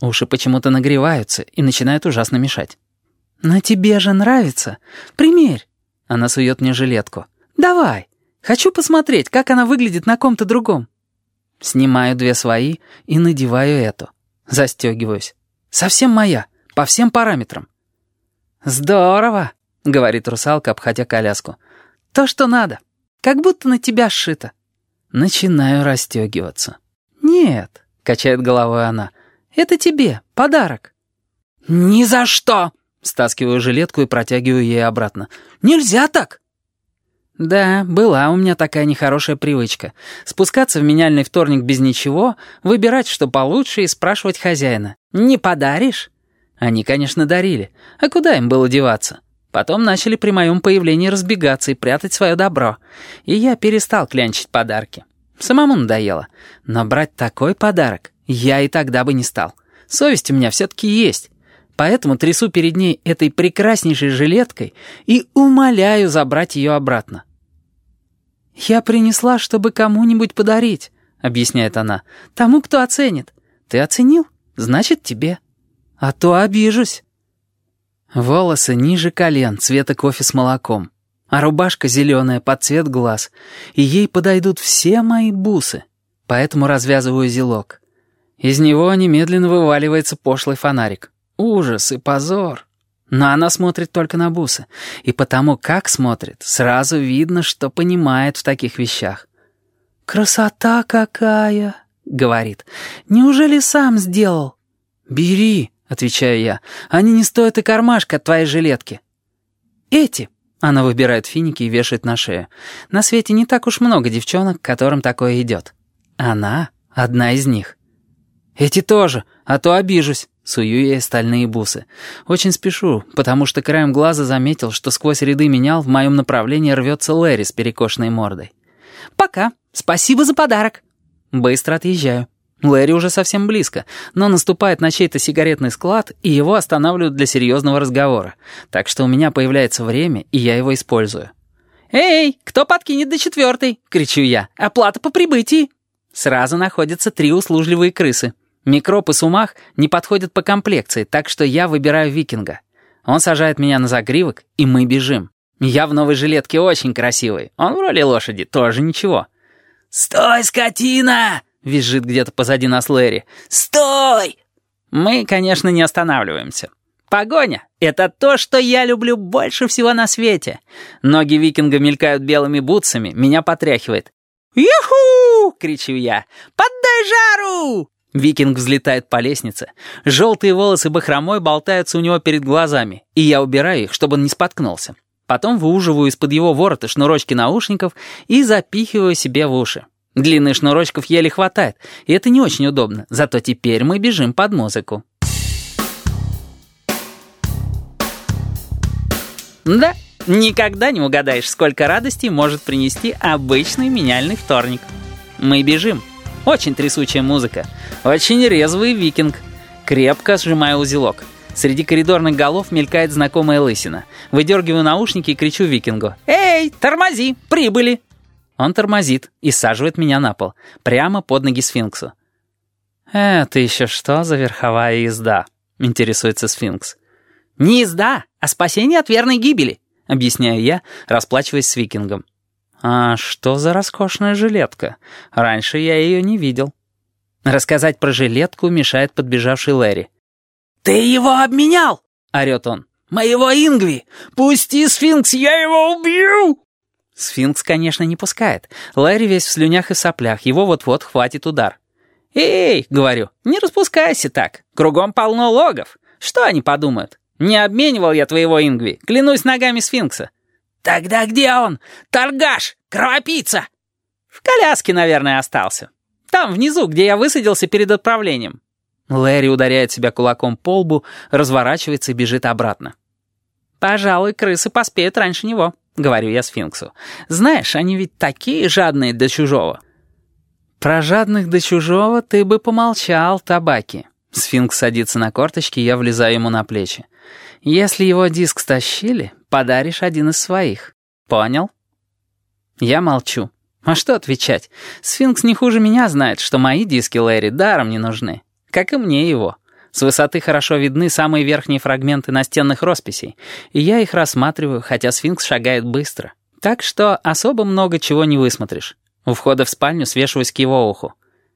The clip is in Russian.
Уши почему-то нагреваются и начинают ужасно мешать. «Но тебе же нравится. Примерь». Она сует мне жилетку. «Давай. Хочу посмотреть, как она выглядит на ком-то другом». Снимаю две свои и надеваю эту. Застегиваюсь. Совсем моя, по всем параметрам. «Здорово», — говорит русалка, обходя коляску. «То, что надо. Как будто на тебя сшито». Начинаю расстегиваться. «Нет», — качает головой она, — «это тебе, подарок». «Ни за что!» — стаскиваю жилетку и протягиваю ей обратно. «Нельзя так!» Да, была у меня такая нехорошая привычка. Спускаться в меняльный вторник без ничего, выбирать, что получше, и спрашивать хозяина. «Не подаришь?» Они, конечно, дарили. А куда им было деваться? Потом начали при моем появлении разбегаться и прятать свое добро. И я перестал клянчить подарки. Самому надоело. Но брать такой подарок я и тогда бы не стал. Совесть у меня все-таки есть. Поэтому трясу перед ней этой прекраснейшей жилеткой и умоляю забрать ее обратно. «Я принесла, чтобы кому-нибудь подарить», — объясняет она. «Тому, кто оценит. Ты оценил? Значит, тебе. А то обижусь». Волосы ниже колен, цвета кофе с молоком. А рубашка зеленая под цвет глаз. И ей подойдут все мои бусы. Поэтому развязываю зелок. Из него немедленно вываливается пошлый фонарик. Ужас и позор. Но она смотрит только на бусы, и потому, как смотрит, сразу видно, что понимает в таких вещах. «Красота какая!» — говорит. «Неужели сам сделал?» «Бери», — отвечаю я. «Они не стоят и кармашка от твоей жилетки». «Эти», — она выбирает финики и вешает на шею. «На свете не так уж много девчонок, которым такое идет. Она одна из них». «Эти тоже, а то обижусь». Сую ей остальные бусы. Очень спешу, потому что краем глаза заметил, что сквозь ряды менял в моем направлении рвется Лэри с перекошенной мордой. «Пока. Спасибо за подарок». Быстро отъезжаю. Лэри уже совсем близко, но наступает на чей-то сигаретный склад, и его останавливают для серьезного разговора. Так что у меня появляется время, и я его использую. «Эй, кто подкинет до четвертой?» — кричу я. «Оплата по прибытии». Сразу находятся три услужливые крысы. Микроб и сумах не подходят по комплекции, так что я выбираю викинга. Он сажает меня на загривок, и мы бежим. Я в новой жилетке очень красивый. Он в роли лошади, тоже ничего. «Стой, скотина!» — визжит где-то позади нас Лэри. «Стой!» Мы, конечно, не останавливаемся. Погоня — это то, что я люблю больше всего на свете. Ноги викинга мелькают белыми бутсами, меня потряхивает. «Юху!» — кричу я. «Поддай жару!» Викинг взлетает по лестнице. Желтые волосы бахромой болтаются у него перед глазами, и я убираю их, чтобы он не споткнулся. Потом выуживаю из-под его ворота шнурочки наушников и запихиваю себе в уши. Длинных шнурочков еле хватает, и это не очень удобно, зато теперь мы бежим под музыку. Да, никогда не угадаешь, сколько радости может принести обычный меняльный вторник. Мы бежим. Очень трясучая музыка. Очень резвый викинг. Крепко сжимаю узелок. Среди коридорных голов мелькает знакомая лысина. Выдергиваю наушники и кричу викингу. «Эй, тормози! Прибыли!» Он тормозит и саживает меня на пол, прямо под ноги сфинксу. «Это еще что за верховая езда?» — интересуется сфинкс. «Не езда, а спасение от верной гибели», — объясняю я, расплачиваясь с викингом. «А что за роскошная жилетка? Раньше я ее не видел». Рассказать про жилетку мешает подбежавший Лэри. «Ты его обменял!» — орёт он. «Моего Ингви! Пусти, сфинкс, я его убью!» Сфинкс, конечно, не пускает. Лэри весь в слюнях и соплях, его вот-вот хватит удар. «Эй!» — говорю, «не распускайся так. Кругом полно логов. Что они подумают? Не обменивал я твоего Ингви, клянусь ногами сфинкса. «Тогда где он? Торгаш! Кровопийца!» «В коляске, наверное, остался. Там, внизу, где я высадился перед отправлением». Лэри ударяет себя кулаком по лбу, разворачивается и бежит обратно. «Пожалуй, крысы поспеют раньше него», — говорю я сфинксу. «Знаешь, они ведь такие жадные до чужого». «Про жадных до чужого ты бы помолчал, табаки». Сфинкс садится на корточки, я влезаю ему на плечи. «Если его диск стащили, подаришь один из своих. Понял?» Я молчу. А что отвечать? Сфинкс не хуже меня знает, что мои диски Лэри даром не нужны. Как и мне его. С высоты хорошо видны самые верхние фрагменты настенных росписей, и я их рассматриваю, хотя сфинкс шагает быстро. Так что особо много чего не высмотришь. У входа в спальню свешиваюсь к его уху.